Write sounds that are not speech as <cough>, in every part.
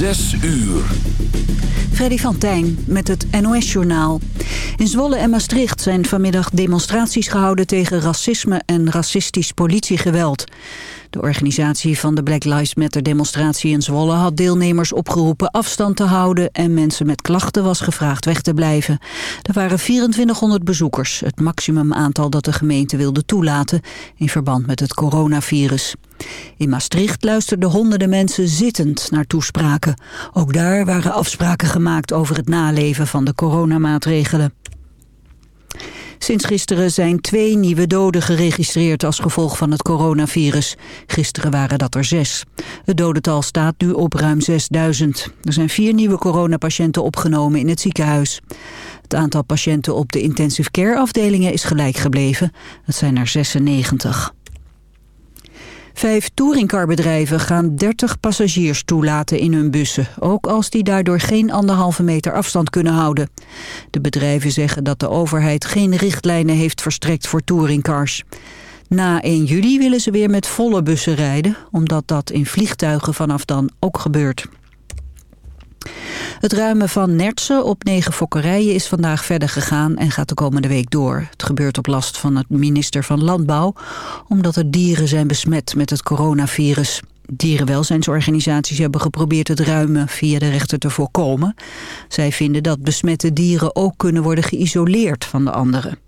Zes uur. Freddy van Tijn met het NOS-journaal. In Zwolle en Maastricht zijn vanmiddag demonstraties gehouden tegen racisme en racistisch politiegeweld. De organisatie van de Black Lives Matter demonstratie in Zwolle had deelnemers opgeroepen afstand te houden en mensen met klachten was gevraagd weg te blijven. Er waren 2400 bezoekers, het maximum aantal dat de gemeente wilde toelaten in verband met het coronavirus. In Maastricht luisterden honderden mensen zittend naar toespraken. Ook daar waren afspraken gemaakt over het naleven van de coronamaatregelen. Sinds gisteren zijn twee nieuwe doden geregistreerd als gevolg van het coronavirus. Gisteren waren dat er zes. Het dodental staat nu op ruim 6000. Er zijn vier nieuwe coronapatiënten opgenomen in het ziekenhuis. Het aantal patiënten op de intensive care afdelingen is gelijk gebleven. Het zijn er 96. Vijf touringcarbedrijven gaan 30 passagiers toelaten in hun bussen, ook als die daardoor geen anderhalve meter afstand kunnen houden. De bedrijven zeggen dat de overheid geen richtlijnen heeft verstrekt voor touringcars. Na 1 juli willen ze weer met volle bussen rijden, omdat dat in vliegtuigen vanaf dan ook gebeurt. Het ruimen van nertsen op negen fokkerijen is vandaag verder gegaan en gaat de komende week door. Het gebeurt op last van het minister van Landbouw, omdat er dieren zijn besmet met het coronavirus. Dierenwelzijnsorganisaties hebben geprobeerd het ruimen via de rechter te voorkomen. Zij vinden dat besmette dieren ook kunnen worden geïsoleerd van de anderen.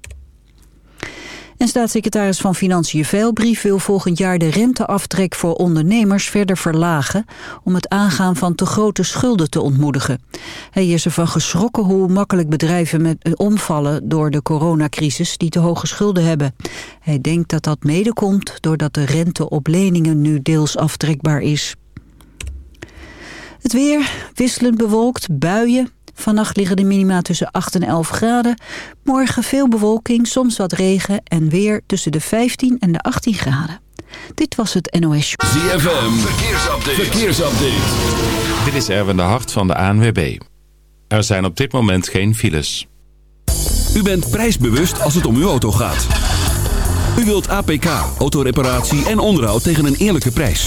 En staatssecretaris van Financiën Veilbrief wil volgend jaar de renteaftrek voor ondernemers verder verlagen om het aangaan van te grote schulden te ontmoedigen. Hij is ervan geschrokken hoe makkelijk bedrijven met, eh, omvallen door de coronacrisis die te hoge schulden hebben. Hij denkt dat dat mede komt doordat de rente op leningen nu deels aftrekbaar is. Het weer wisselend bewolkt, buien, Vannacht liggen de minima tussen 8 en 11 graden. Morgen veel bewolking, soms wat regen en weer tussen de 15 en de 18 graden. Dit was het NOS ZFM, verkeersupdate. verkeersupdate. Dit is Erwin de Hart van de ANWB. Er zijn op dit moment geen files. U bent prijsbewust als het om uw auto gaat. U wilt APK, autoreparatie en onderhoud tegen een eerlijke prijs.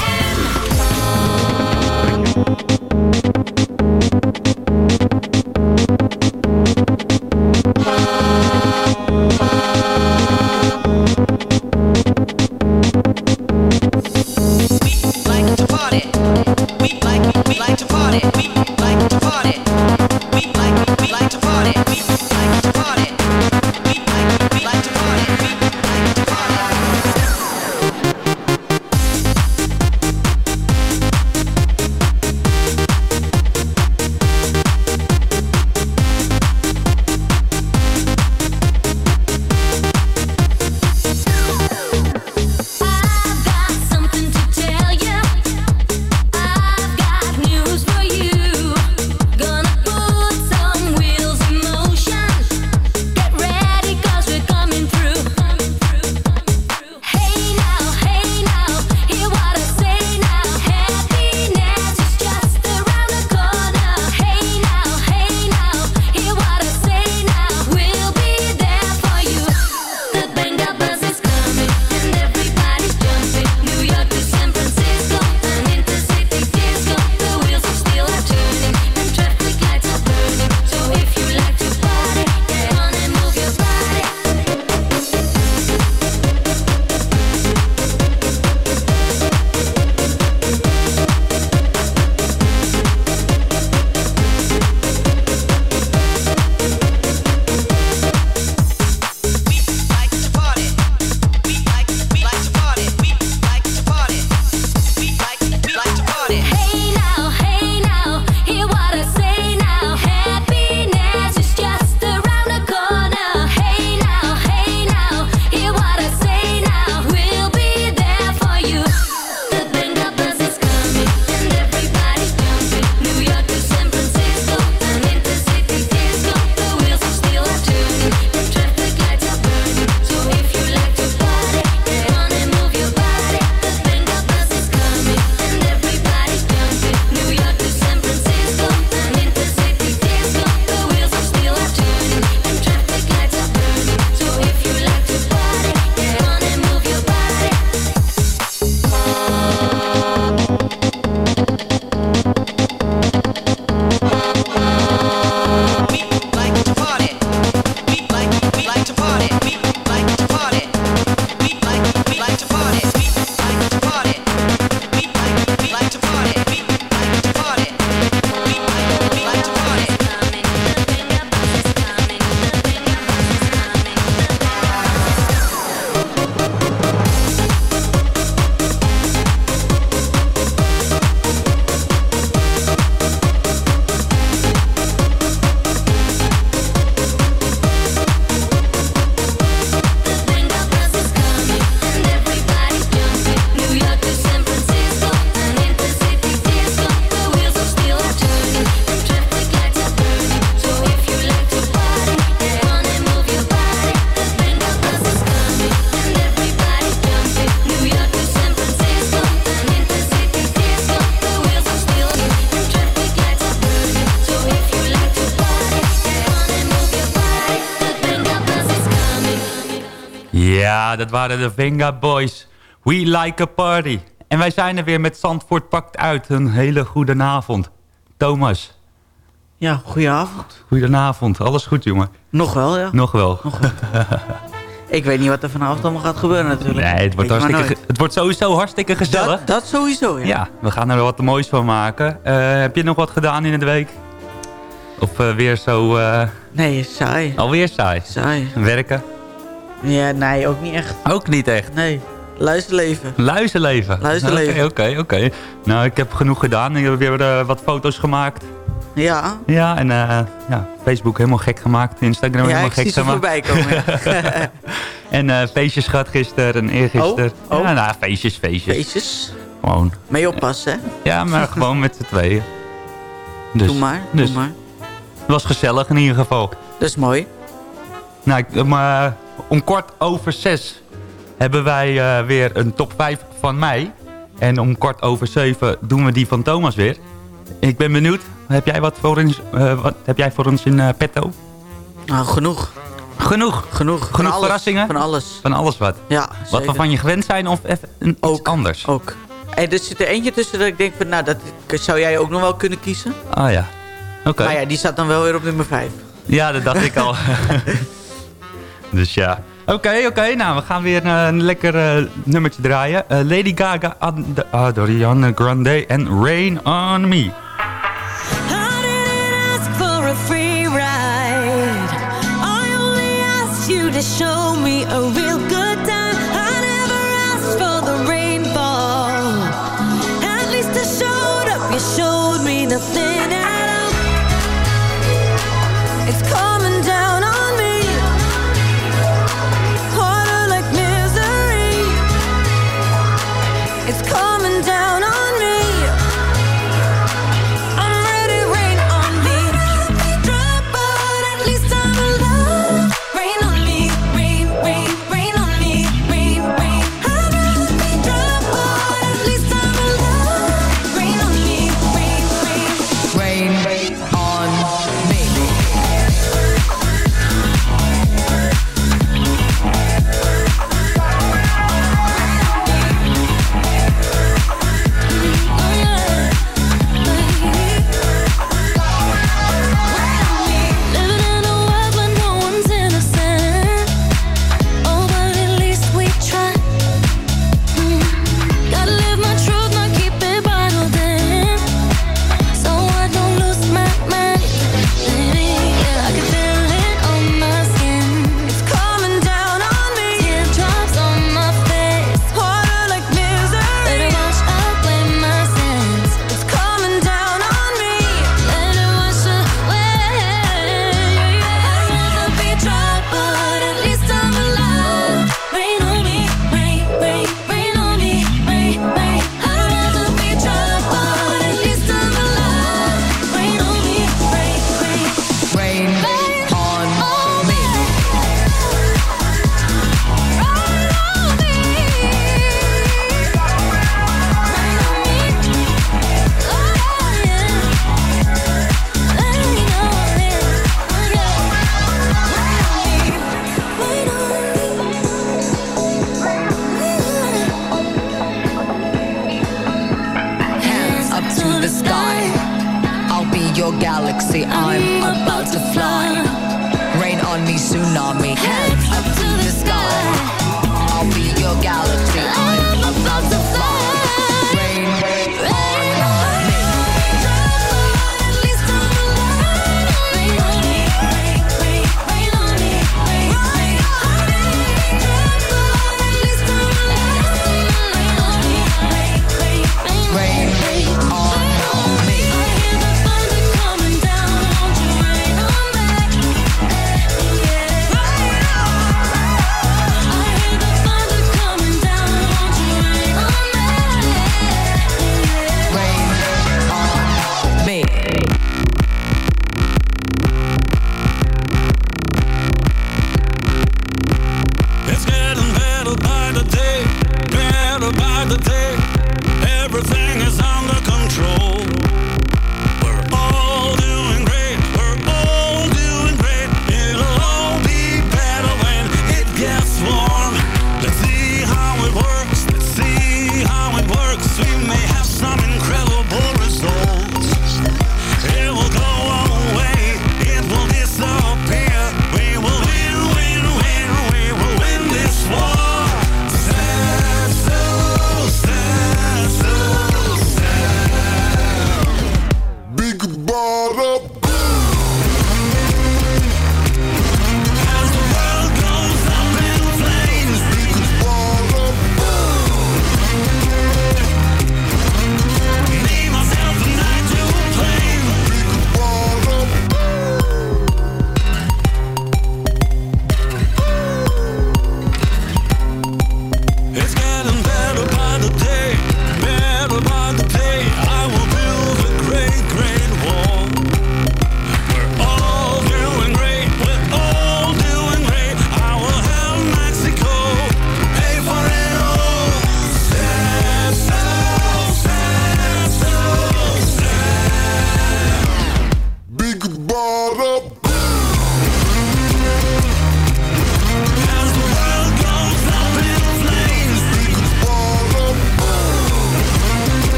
Ja, dat waren de Venga Boys. We like a party. En wij zijn er weer met Zandvoort Pakt Uit. Een hele goede avond. Thomas, Ja, goedenavond. goedenavond. Alles goed, jongen? Nog wel, ja. Nog wel. Nog wel. <laughs> Ik weet niet wat er vanavond allemaal gaat gebeuren natuurlijk. Nee, het wordt, hartstikke, het wordt sowieso hartstikke gezellig. Dat, dat sowieso, ja. Ja, we gaan er wat moois van maken. Eh, heb je nog wat gedaan in de week? Of eh, weer zo... eh, Nee, saai. alweer saai? Saai. Werken? Ja, nee, ook niet echt. Ook niet echt. Nee, luisterleven. Luizenleven. Luizenleven. Oké, oké, oké. Nou, ik heb genoeg gedaan. Ik heb weer eh, wat foto's gemaakt. Ja, Ja, en eh, ja, Facebook helemaal gek gemaakt. Instagram ja helemaal ik zie gek ze gemaakt. voorbij komen. ja. <laughs> En eh, feestjes gehad gisteren en eergisteren. Oh, oh. Ja, nou, feestjes, feestjes. Feestjes. Gewoon. Mee oppassen, hè. Ja, maar <laughs> gewoon met z'n tweeën. Dus, doe maar, dus doe maar. het was gezellig in ieder geval. Dat is mooi. Nou, ik- maar om kwart over zes hebben wij eh, weer een top 5 van mij. En om kwart over zeven doen we die van Thomas weer. Ik ben benieuwd. Heb jij wat voor ons, eh, wat heb jij voor ons in eh, petto? Nou, genoeg. Genoeg. Genoeg. Van Genoeg alles. verrassingen? Van alles. Van alles wat. Ja, Wat zeker. we van je gewend zijn of even iets Ook. anders? Ook. En er zit er eentje tussen dat ik denk van, nou, dat zou jij ook nog wel kunnen kiezen. Ah ja. Oké. Maar ja, die staat dan wel weer op nummer 5. Ja, dat dacht ik al. <laughs> <laughs> dus ja. Oké, oké. Nou, we gaan weer eh, een lekker eh, nummertje draaien. Eh, Lady Gaga, Ad Ariana Grande en Rain on Me.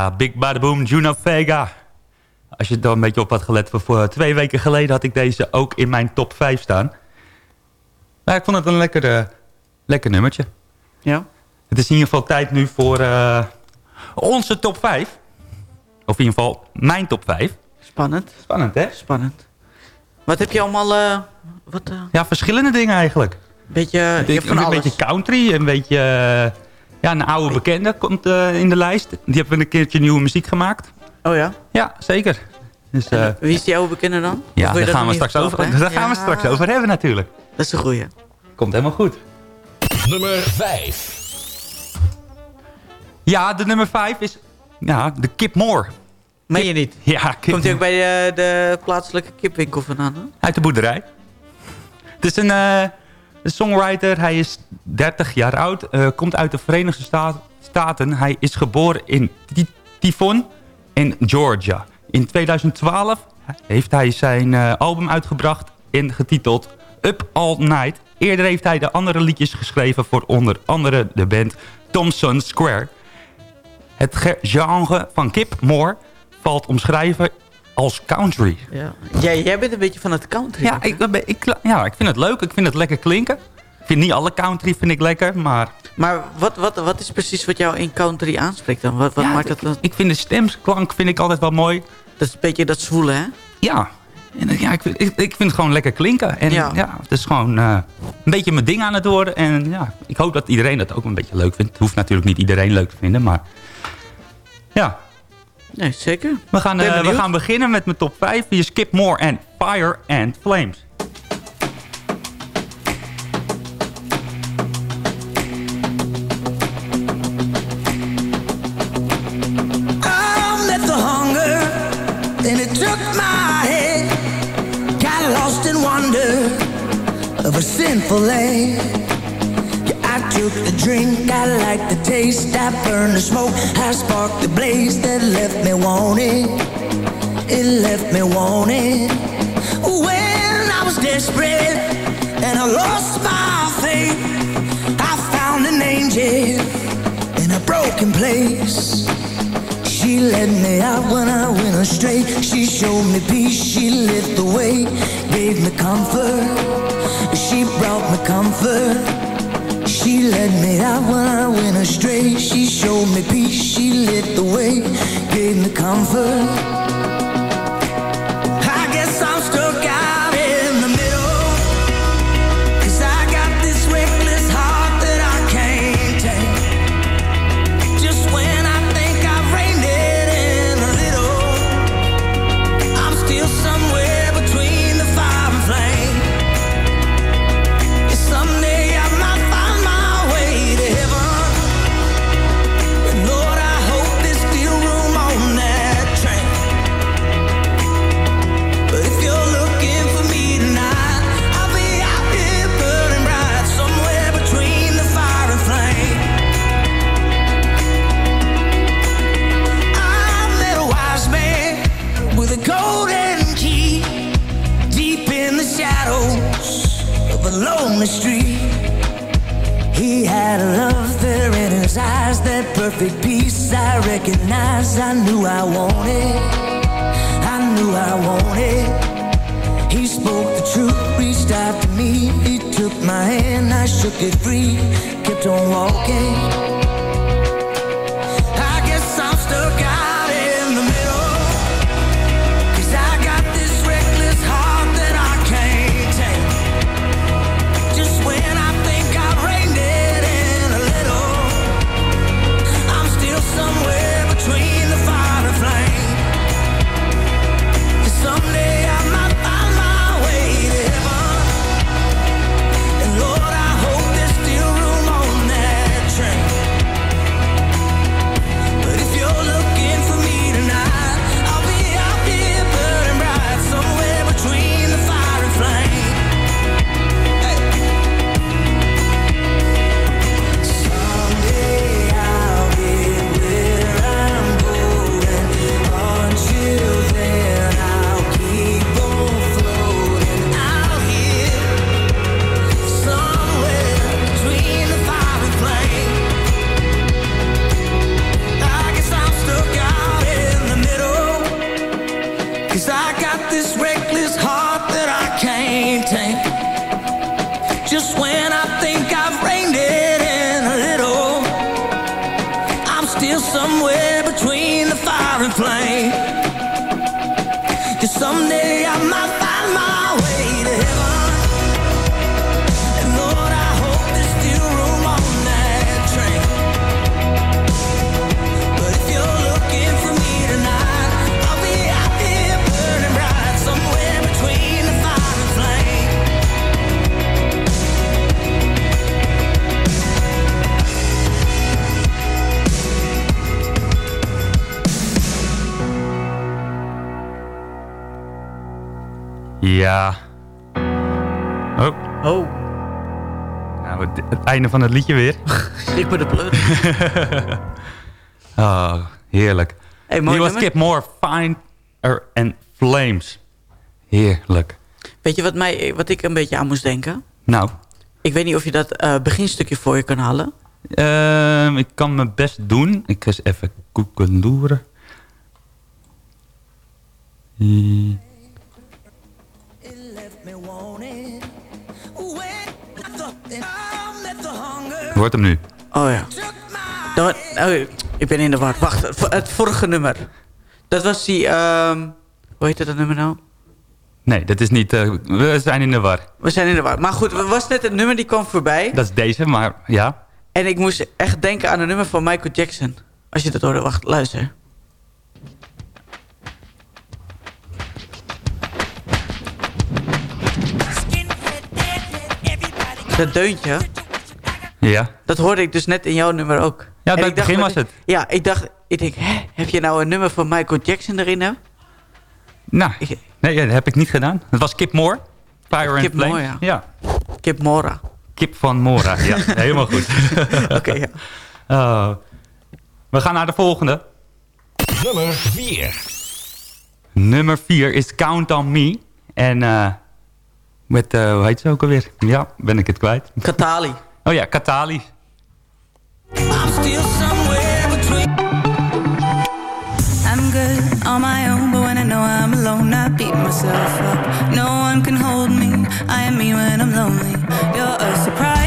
Ja, Big Bada Boom, Juno Vega. Als je er een beetje op had gelet, voor, twee weken geleden had ik deze ook in mijn top 5 staan. Maar ik vond het een lekker, lekker nummertje. Ja. Het is in ieder geval tijd nu voor eh, onze top 5. Of in ieder geval mijn top 5. Spannend. Spannend, hè? Spannend. Wat heb je allemaal... eh, wat, eh, Ja, verschillende dingen eigenlijk. beetje, je Ik- hebt van een alles. beetje country, een beetje... eh, ja, een oude bekende komt eh, in de lijst. Die hebben we een keertje nieuwe muziek gemaakt. Oh ja? Ja, zeker. Dus, eh, Wie is die oude bekende dan? Ja, daar dat gaan, we straks over, daar gaan we straks over hebben natuurlijk. Dat is een goeie. Komt helemaal goed. Nummer 5. Ja, de nummer 5 is ja, de Kip Moore. Meen je niet? Ja, Kip Komt hij ook bij de, de plaatselijke kipwinkel vandaan? Hè? Uit de boerderij. Het is een, eh, een songwriter. Hij is 30 jaar oud. eh, komt uit de Verenigde Sta- Staten. Hij is geboren in Tifon in Georgia. In 2012 heeft hij zijn eh, album uitgebracht en getiteld Up All Night. Eerder heeft hij de andere liedjes geschreven voor onder andere de band Thompson Square. Het ge- genre van Kip Moore valt omschrijven als country. Ja. Jij, jij bent een beetje van het country. Ja ik, ben- ik, ja, ik vind het leuk. Ik vind het lekker klinken. Ik vind niet alle country vind ik lekker, maar... Maar wat, wat, wat is precies wat jou in country aanspreekt dan? Wat, wat Ja, maakt dat dan? Ik vind de stemklank vind ik altijd wel mooi. Dat is een beetje dat zwoele, hè? Ja. En, eh, ja ik, vind- ik, ik vind het gewoon lekker klinken. En Ja. ja, het is gewoon eh, een beetje mijn ding aan het worden. En ja, ik hoop dat iedereen dat ook een beetje leuk vindt. Het hoeft natuurlijk niet iedereen leuk te vinden, maar... Ja, Nee, zeker. we gaan, eh, we gaan beginnen met mijn top 5. Hier is Skip Moore en Fire and Flames. I met the hunger, and it took my head. Got lost in wonder of a sinful land. Took the drink, I liked the taste. I burned the smoke, I sparked the blaze that left me wanting. It left me wanting. When I was desperate and I lost my faith, I found an angel in a broken place. She led me out when I went astray. She showed me peace, she lit the way, gave me comfort. She brought me comfort. She led me out when I went astray. She showed me peace, she lit the way, gave me comfort. Perfect peace I recognized. I knew I wanted, I knew I wanted. He spoke the truth, reached out to me. He took my hand, I shook it free, kept on walking. Ja. Oh. Oh. Nou, het, het einde van het liedje weer. <laughs> Schrik me de pleur. <laughs> Oh, heerlijk. Hey, mooi was. Skip Moore, Fire and Flames. Heerlijk. Weet je wat, mij, wat ik een beetje aan moest denken? Nou, Ik weet niet of je dat eh, beginstukje voor je kan halen. ehm, ik kan mijn best doen. Ik ga eens even koekendoeren. Hmm. Wordt hem nu. Oh ja. Dat, oh, ik ben in de war. Wacht, het, het vorige nummer. Dat was die... ehm hoe heette dat nummer nou? Nee, dat is niet... eh, we zijn in de war. We zijn in de war. Maar goed, er was net een nummer die kwam voorbij. Dat is deze, maar ja. En ik moest echt denken aan een nummer van Michael Jackson. Als je dat hoorde, wacht, luister. Dat deuntje, Ja. dat hoorde ik dus net in jouw nummer ook. Ja, bij ik het dacht begin was het. Ja, ik dacht, ik denk, hè, heb je nou een nummer van Michael Jackson erin? Hè? Nou, nee, dat heb ik niet gedaan. Het was Kip Moore. Fire and Kip Flames. Moore, ja. ja. Kip Mora. Kip van Mora, ja. <laughs> Helemaal goed. <laughs> Oké, ja. <laughs> Oh. We gaan naar de volgende. Nummer 4. Nummer 4 is Count on Me. En eh met, eh, hoe heet ze ook alweer? Ja, ben ik het kwijt. Katali. Oh ja, Katali. I'm still somewhere between. I'm good on my own, but when I know I'm alone, I beat myself up. No one can hold me. I am me when I'm lonely. You're a surprise.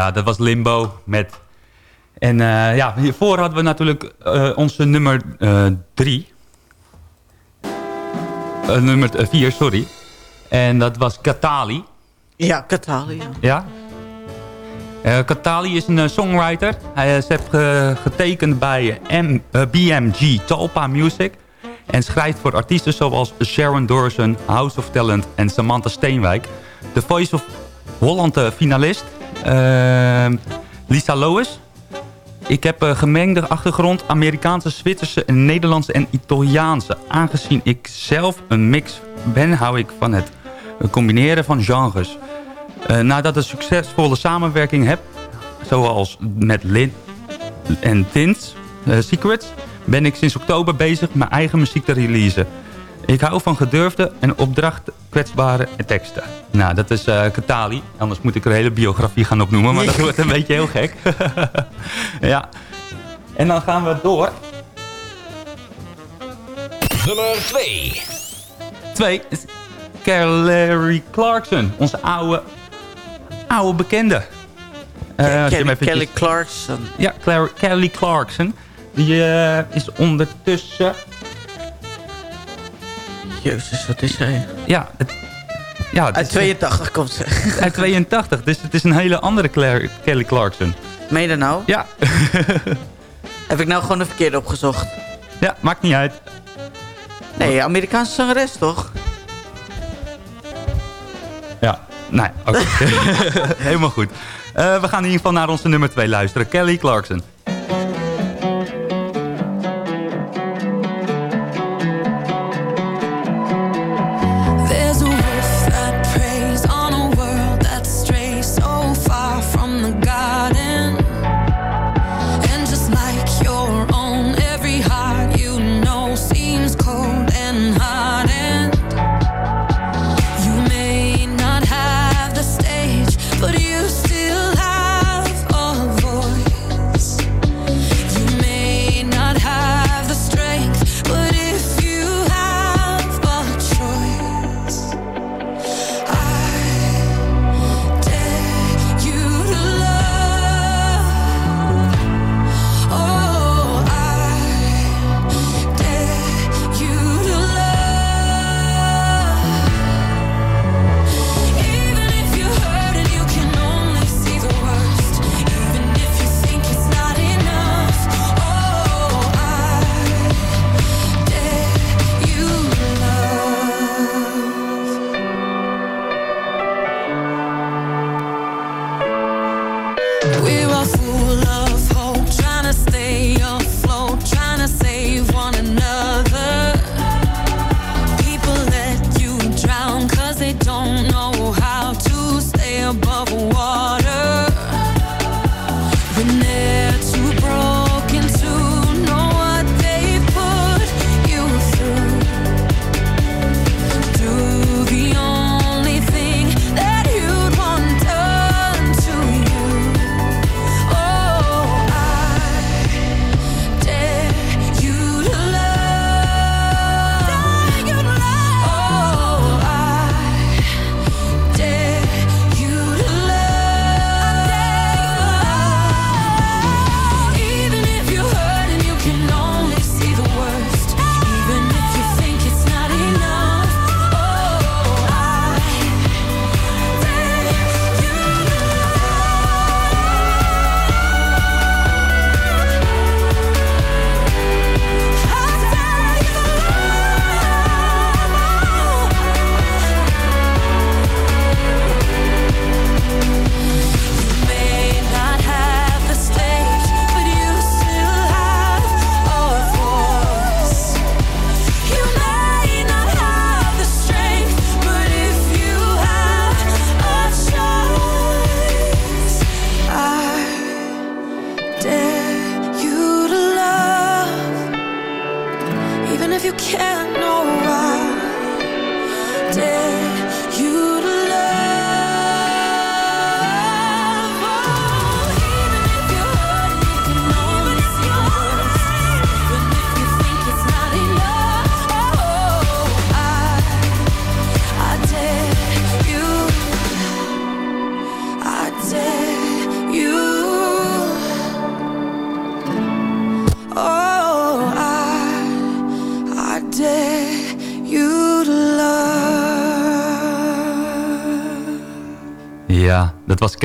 Ja, dat was Limbo met... En eh, ja, hiervoor hadden we natuurlijk eh, onze nummer 3. nummer 4, sorry. En dat was Katali. Ja, Katali, ja. Ja. Eh, Katali is een eh, songwriter. Hij is heeft ge- getekend bij M, eh, BMG Talpa Music. En schrijft voor artiesten zoals Sharon Dawson, House of Talent en Samantha Steenwijk. De Voice of Holland eh, finalist. Eh, Lisa Lois. Ik heb een gemengde achtergrond, Amerikaanse, Zwitserse, Nederlandse en Italiaanse. Aangezien ik zelf een mix ben, hou ik van het combineren van genres. Eh, nadat een succesvolle samenwerking heb, zoals met Lin en Tins eh, Secrets, ben ik sinds oktober bezig mijn eigen muziek te releasen. Ik hou van gedurfde en opdracht kwetsbare teksten. Nou, dat is eh Katali. Anders moet ik er een hele biografie gaan opnoemen, maar dat <laughs> wordt een beetje heel gek. <laughs> ja. En dan gaan we door. Nummer 2. Twee is Larry Clarkson, onze oude, oude bekende. Eh, Kelly, Kelly Clarkson. Ja, Clary- Kelly Clarkson. Die eh, is ondertussen... Jezus, wat is hij? Ja, het, ja het Uit is- 82 komt ze. Uit 82, dus het is een hele andere Kelly Clarkson. Meen je dat nou? Ja. <laughs> Heb ik nou gewoon de verkeerde opgezocht? Ja, maakt niet uit. Nee, Amerikaanse zangeres toch? Ja, nee, oké. <laughs> Helemaal goed. Eh, we gaan in ieder geval naar onze nummer 2 luisteren. Kelly Clarkson.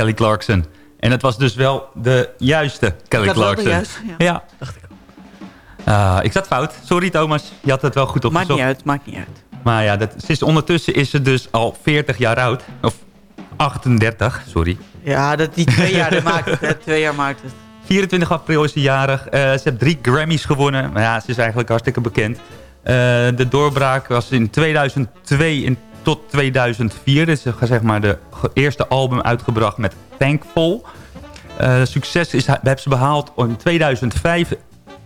Kelly Clarkson. En het was dus wel de juiste Kelly had wel de Clarkson. juiste, ja. ja. Dacht ik Ah, ik zat fout. Sorry Thomas, je had het wel goed opgezocht. Maakt niet uit, maakt niet uit. Maar ja, dat, is, ondertussen is ze dus al 40 jaar oud. Of 38, sorry. Ja, dat, die twee jaar dat maakt het. hè. Twee jaar maakt het. 24 april is ze jarig. Eh, ze heeft drie Grammys gewonnen. Maar ja, ze is eigenlijk hartstikke bekend. Eh, de doorbraak was in 2002 en tot 2004. Dus ze heeft zeg maar de eerste album uitgebracht met Thankful. Eh, succes is, hebben ze behaald in 2005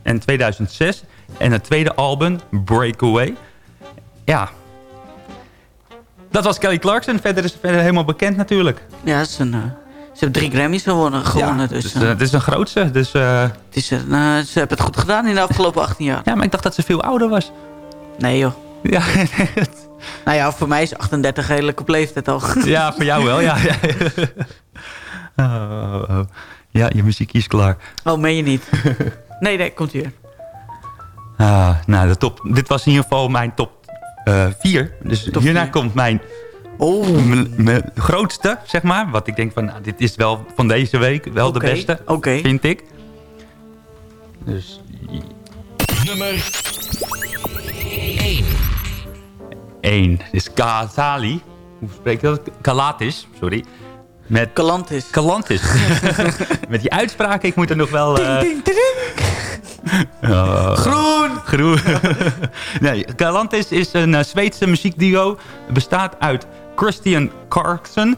en 2006. En het tweede album, Breakaway. Ja. Dat was Kelly Clarkson. Verder is ze verder helemaal bekend natuurlijk. Ja, ze, een, eh, ze drie Grammys gewonnen. gewonnen dus, Dus, eh, het is een grootste. Dus, het is eh, ze hebben het goed gedaan in de afgelopen 18 jaar. ja, maar ik dacht dat ze veel ouder was. Nee joh. Ja, <laughs> Nou ja, voor mij is 38 redelijk op leeftijd al. <laughs> ja voor jou wel. Ja, ja. <laughs> Oh, oh, oh. ja je muziek is klaar. Oh, meen je niet? Nee, nee, komt hier. Ah, nou, de top, dit was in ieder geval mijn top 4. dus hierna vier. komt mijn Oh. mijn grootste, zeg maar. Wat ik denk van, nou, dit is wel van deze week wel de beste, oké. vind ik. Dus Nummer 1. 1 is Kazali. Hoe spreek je dat? Kalatis, sorry. Met Galantis. Galantis. <laughs> Met die uitspraak, ik moet er nog wel... eh, Oh. Groen! Groen. <laughs> nee, Galantis is een eh, Zweedse muziekduo. Het bestaat uit Christian Carlson.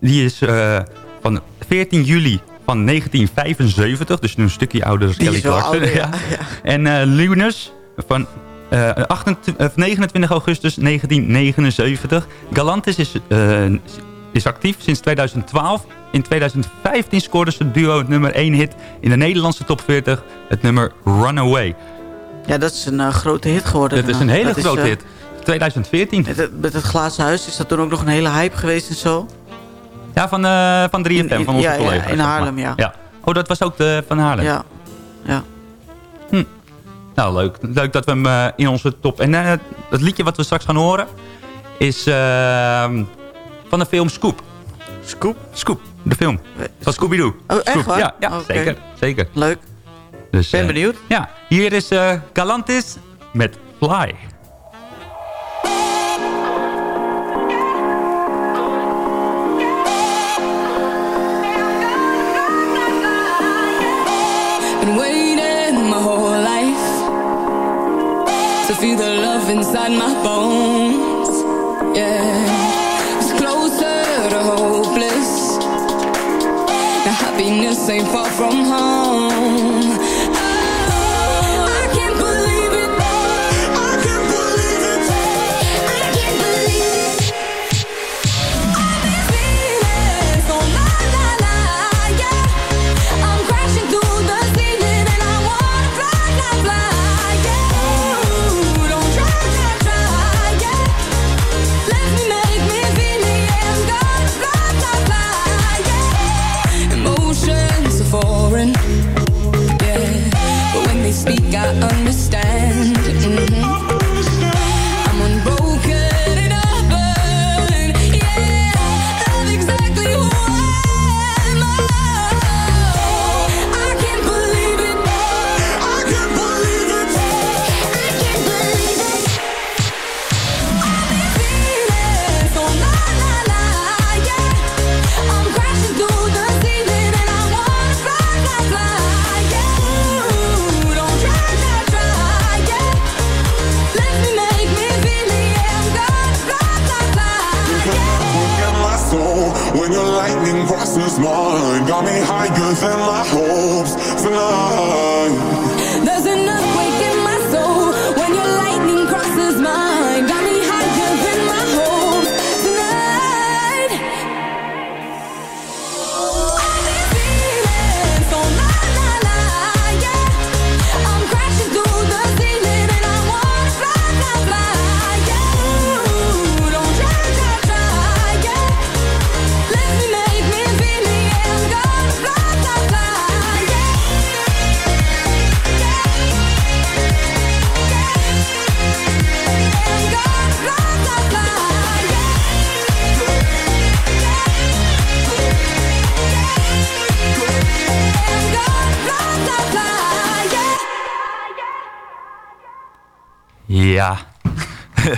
Die is eh, van 14 juli van 1975. Dus een stukje ouder dan Kelly Clarkson. ouder, <laughs> ja. ja. En Lunus van eh, 28, of 29 augustus 1979. Galantis is, eh, is actief sinds 2012. In 2015 scoorde ze duo het nummer 1 hit in de Nederlandse top 40. Het nummer Runaway. Ja, dat is een eh, grote hit geworden. Dat is een hele Dat grote eh, hit. 2014. Met het, met het glazen huis is dat toen ook nog een hele hype geweest en zo. Ja, van, eh van 3FM, In- in- van onze ja, ja, in. Haarlem, ja. Oh, dat was ook de van Haarlem? Ja. ja. Nou, leuk. Leuk dat we hem eh, in onze top... En eh, het liedje wat we straks gaan horen... is ehm, van de film Scoop. Scoop? Scoop, de film. Van Scooby-Doo. Oh, echt waar? Ja, zeker. zeker. Leuk. Dus, Ben eh, benieuwd. Ja, hier is Galantis met Fly. Feel the love inside my bones. Yeah, it's closer to hopeless. Now happiness ain't far from home.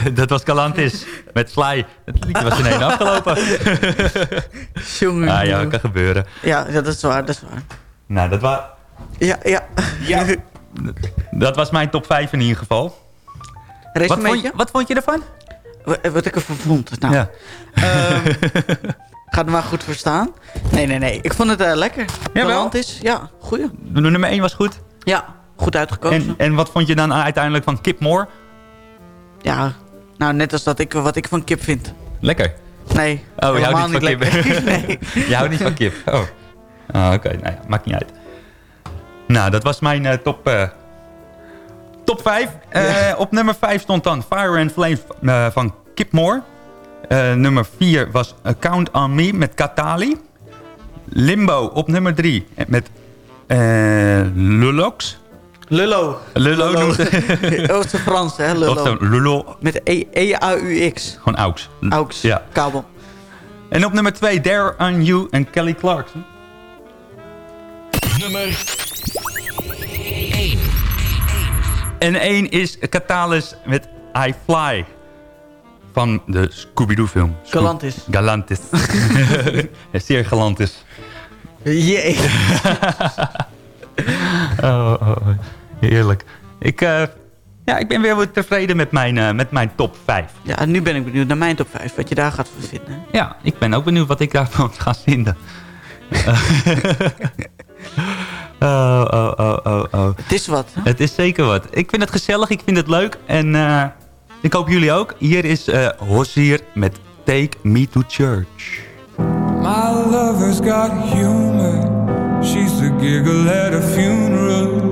<laughs> dat was Galantis met Sly. Het liedje was in één afgelopen. <laughs> Jongen. Ah ja, kan gebeuren. Ja, ja, dat is waar, dat is waar. Nou, dat, wa Ja, ja. ja. dat was mijn top 5 in ieder geval. Wat vond, je, wat vond je ervan? Wat, wat ik ervan vond? Nou, Ja. ehm, <laughs> gaat het maar goed verstaan? Nee, nee, nee. Ik vond het eh, lekker. Jawel? Galant is, ja, goeie. De nummer 1 was goed. Ja, goed uitgekozen. En, en wat vond je dan uiteindelijk van Kip Moore? Ja, nou net als dat ik, wat ik van kip vind. Lekker. Nee, Oh, je helemaal houdt niet van kip. <laughs> <laughs> nee. Je houdt niet van kip. Oh. Ah, Oké, nou ja, maakt niet uit. Nou, dat was mijn eh, top, eh, top 5. Eh, Op nummer 5 stond dan Fire and Flames eh, van Kip Moore. Nummer 4 was Count on Me met Katali. Limbo op nummer 3 met Lulox. Lullo. Lullo noemt <laughs> Oh, het is Frans, hè, Lullo. zo, Lullo. Met E- E-A-U-X. Gewoon Aux. Aux, Ja. kabel. En op nummer 2 Dare on You en Kelly Clarkson. Nummer 1. En één is Catalyst met I Fly. Van de Scooby-Doo film. Scoo- Galantis. Galantis. <laughs> Zeer galantis. Jee. <laughs> Oh, oh, oh. Heerlijk. Ik, eh, ja, ik ben weer wat tevreden met mijn, eh, met mijn top 5. Ja, en nu ben ik benieuwd naar mijn top 5. Wat je daar gaat vinden. Ja, ik ben ook benieuwd wat ik daarvan ga vinden. <laughs> oh, oh, oh, oh, oh. Het is wat. hè? Het is zeker wat. Ik vind het gezellig, ik vind het leuk. En eh, ik hoop jullie ook. Hier is eh Hossier met Take Me to Church. My lover's got humor. She's the giggle at a funeral.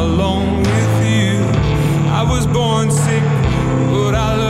Alone with you. I was born sick, but I love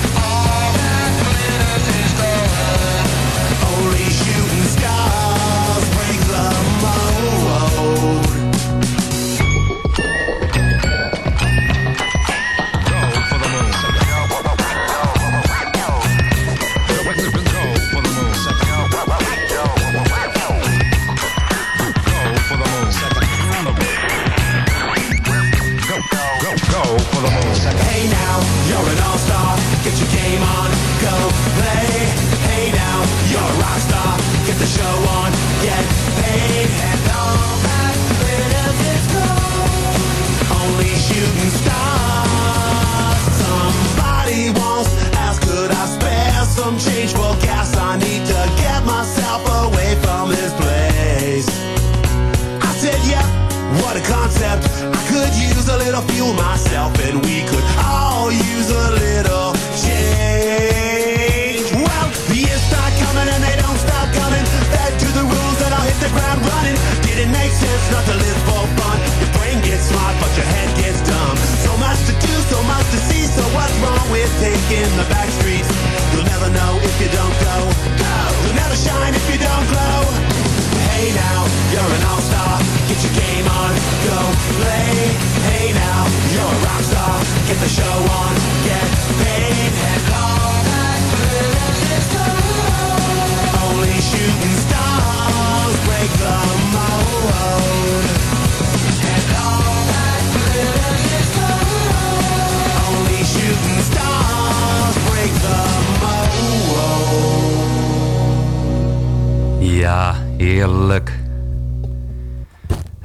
it taking the back streets? You'll never know if you don't go. Go. You'll never shine if you don't glow. Hey now, you're an all-star. Get your game on, go play. Hey now, you're a rock star. Get the show on, get paid. And all that glitters is gold. Only shooting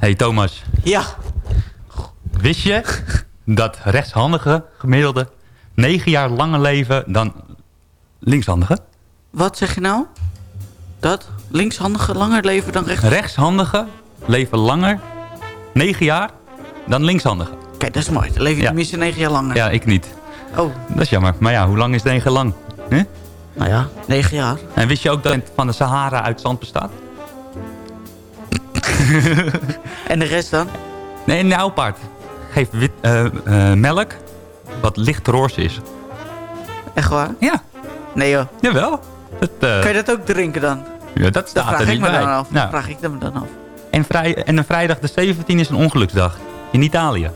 Hey Thomas. Ja. Wist je dat rechtshandigen gemiddelde 9 jaar langer leven dan linkshandigen? Wat zeg je nou? Dat linkshandigen langer leven dan rechts? Rechtshandigen leven langer 9 jaar dan linkshandigen. Kijk, dat is mooi. Dan leef je Ja. tenminste negen jaar langer. Ja, ik niet. Oh, Dat is jammer. Maar ja, hoe lang is 9 jaar lang? Huh? nou ja, negen jaar. En wist je ook dat het van de Sahara uit zand bestaat? <laughs> En de rest dan? Nee, een nijlpaard geeft wit, eh, eh, melk wat licht roze is. Echt waar? Ja. Nee joh. Jawel. Dat, eh, Kan je dat ook drinken dan? ja, dat Dat staat vraag er ik niet me bij. dan af. Nou, Vraag ik me dan af. en, vrij, en een vrijdag de 17 is een ongeluksdag. In Italië. <laughs>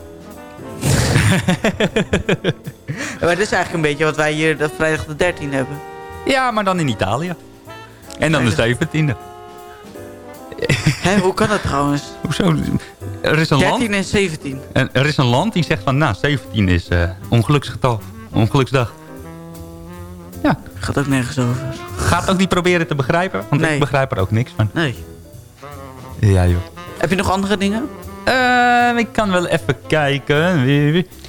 Ja, maar dit is eigenlijk een beetje wat wij hier de vrijdag de 13 hebben. Ja, maar dan in Italië. En dan de 17e. Hé, hoe kan dat trouwens? Hoezo? Er is een 13 land, en 17. en er is een land die zegt van, nou, 17 is eh ongeluksgetal. Ongeluksdag. Gaat ook nergens over. Gaat ook niet proberen te begrijpen, want Nee. ik begrijp er ook niks van. Nee. Ja, joh. Heb je nog andere dingen? Eh, ik kan wel even kijken.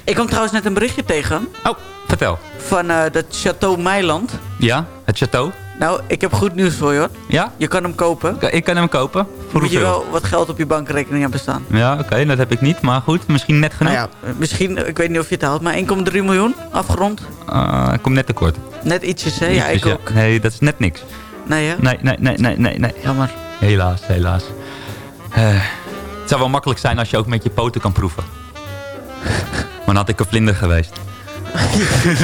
Ik kwam trouwens net een berichtje tegen. Oh, vertel. Van eh dat Chateau Meiland. Ja, het château. Nou, ik heb goed nieuws voor je hoor. Ja? Je kan hem kopen. Ik, ik kan hem kopen. Voor Moet je wel wat geld op je bankrekening hebben staan. Ja, oké, dat heb ik niet. Maar goed, misschien net genoeg. Nou ja, eh, misschien, ik weet niet of je het haalt, maar 1,3 miljoen afgerond. Uh, ik kom net tekort. Net ietsjes, hè? ja, ik ook. Nee, dat is net niks. Nee, hè? Nee, nee, nee, nee, nee. nee. Jammer. Helaas, helaas. Uh, het zou wel makkelijk zijn als je ook met je poten kan proeven. <laughs> maar dan had ik een vlinder geweest. <laughs>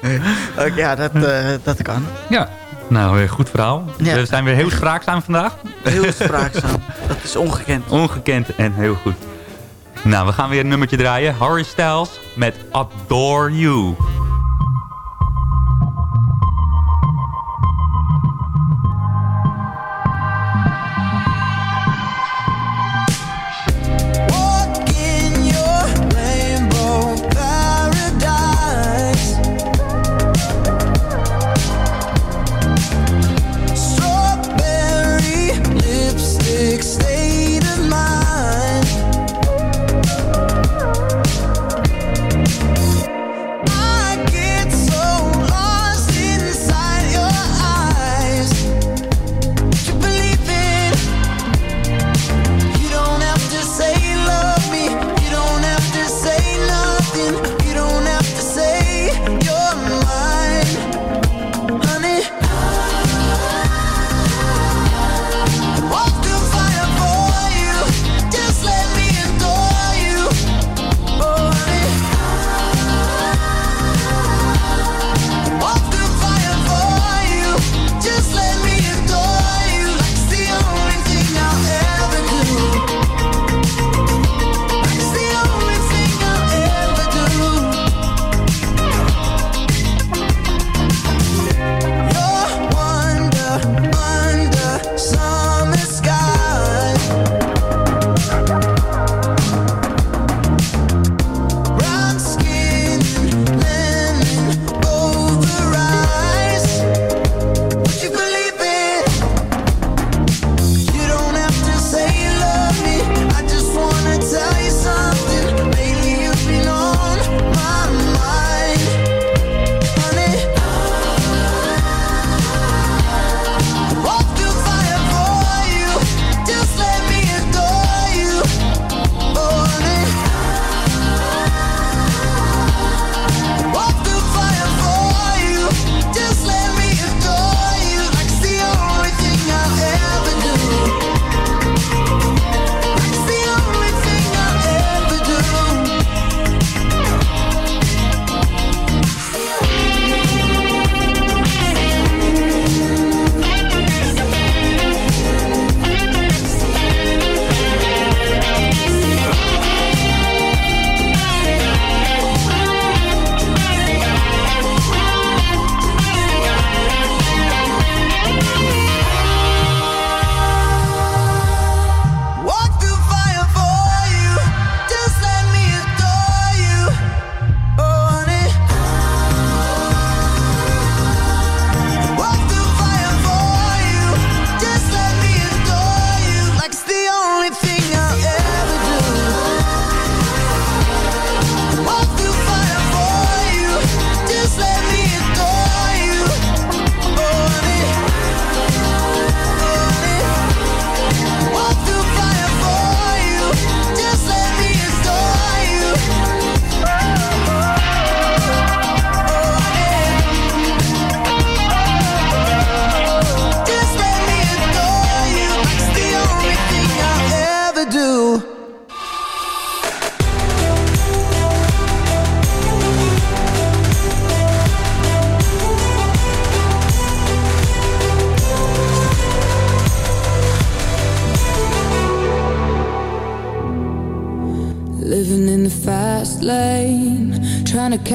<laughs> Ja, dat, eh, dat kan. Ja, nou, eh, goed verhaal. We zijn weer heel spraakzaam vandaag. Heel spraakzaam. dat is ongekend. <laughs> Ongekend en heel goed. Nou, we gaan weer een nummertje draaien. Harry Styles met Adore You.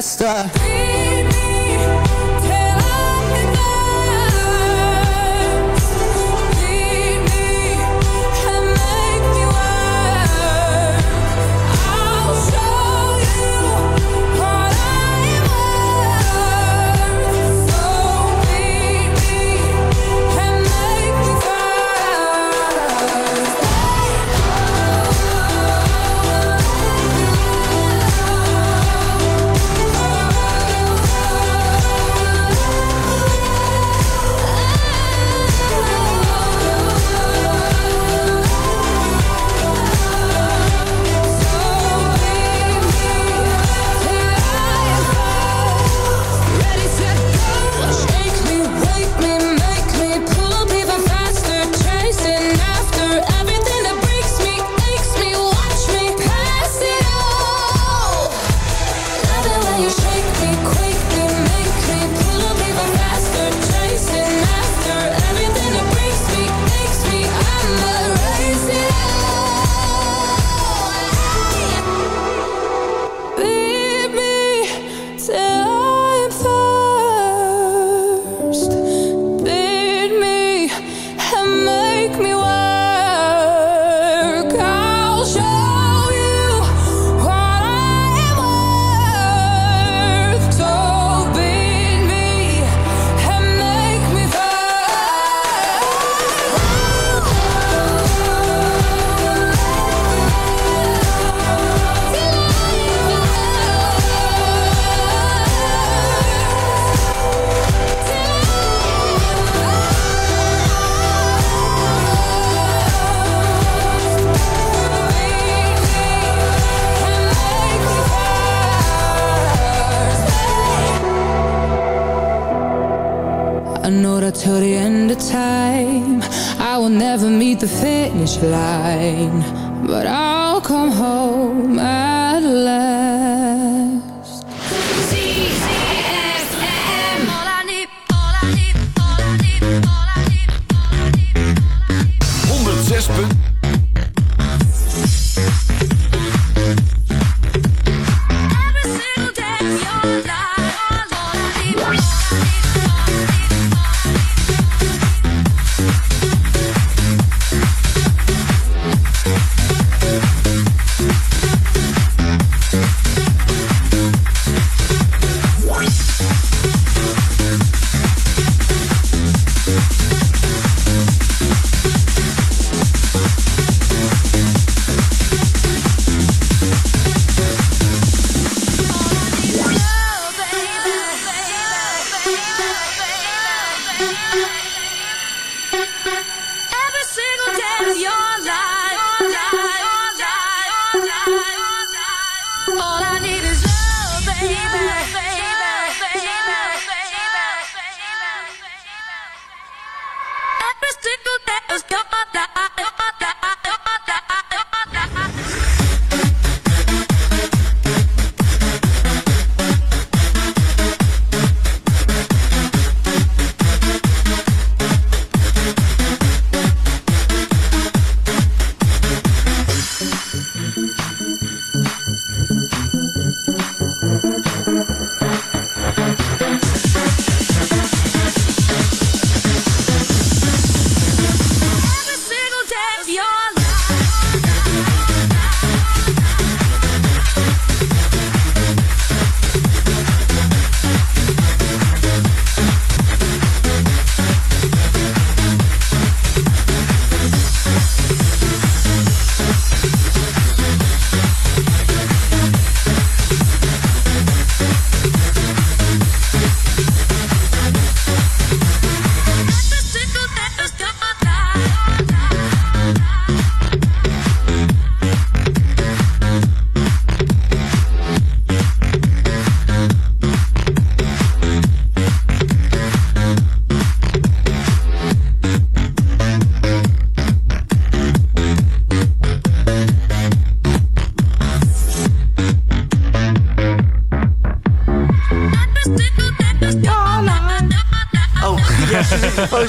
faster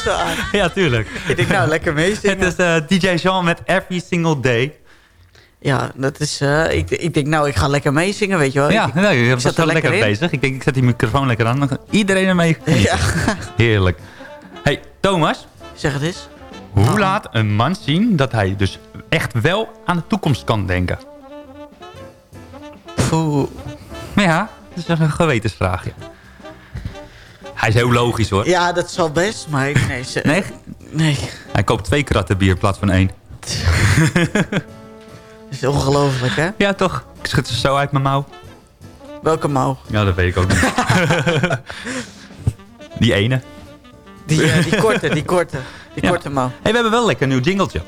aan. <laughs> Ja, tuurlijk. Ik denk, nou, lekker meezingen. Het is eh, DJ Jean met Every Single Day. Ja, dat is... eh, ik, ik denk, nou, ik ga lekker meezingen, weet je wel. Ja, ik, nee, je ik was zat wel er lekker, bezig. Ik denk, ik zet die microfoon lekker aan. Dan gaat Iedereen ermee. Ja. Heerlijk. Hey, Thomas. Zeg het eens. Hoe laat een man zien dat hij dus echt wel aan de toekomst kan denken? Poeh. Ja, dat is een gewetensvraagje. Hij is heel logisch hoor. Ja, dat zal best, maar ik, nee, ze- Nee? nee. Hij koopt twee kratten bier in plaats van één. <laughs> Dat is ongelooflijk, hè? Ja, toch? Ik schud ze zo uit mijn mouw. Welke mouw? Ja, dat weet ik ook niet. <laughs> die ene. Die, eh, die korte, die korte. Die Ja. korte mouw. hey, we hebben wel lekker een nieuw jingletje.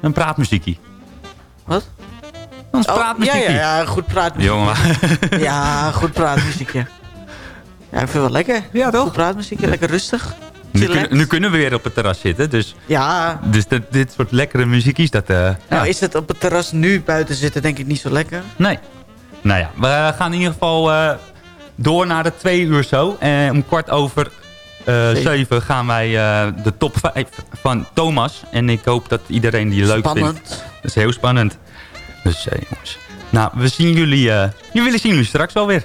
Een praatmuziekie. Wat? Ons Oh, praatmuziekie. Ja, ja, ja, goed praatmuziek. Jongen. Ja, goed praatmuziekje. Ja, ik vind het wel lekker. Ja, toch? Goed praatmuziekje, lekker rustig. Nu kunnen, nu kunnen we weer op het terras zitten. Dus, Ja, dus dit, dit soort lekkere muziekjes, dat... eh, ja. nou is het op het terras nu buiten zitten denk ik niet zo lekker. Nee. Nou ja, we gaan in ieder geval eh, door naar de twee uur zo. En om kwart over eh, Zeven. zeven gaan wij eh, de top vijf van Thomas. En ik hoop dat iedereen die leuk Spannend. vindt. Dat is heel spannend. Dus eh, jongens. Nou, we zien jullie, eh jullie zien jullie straks wel weer.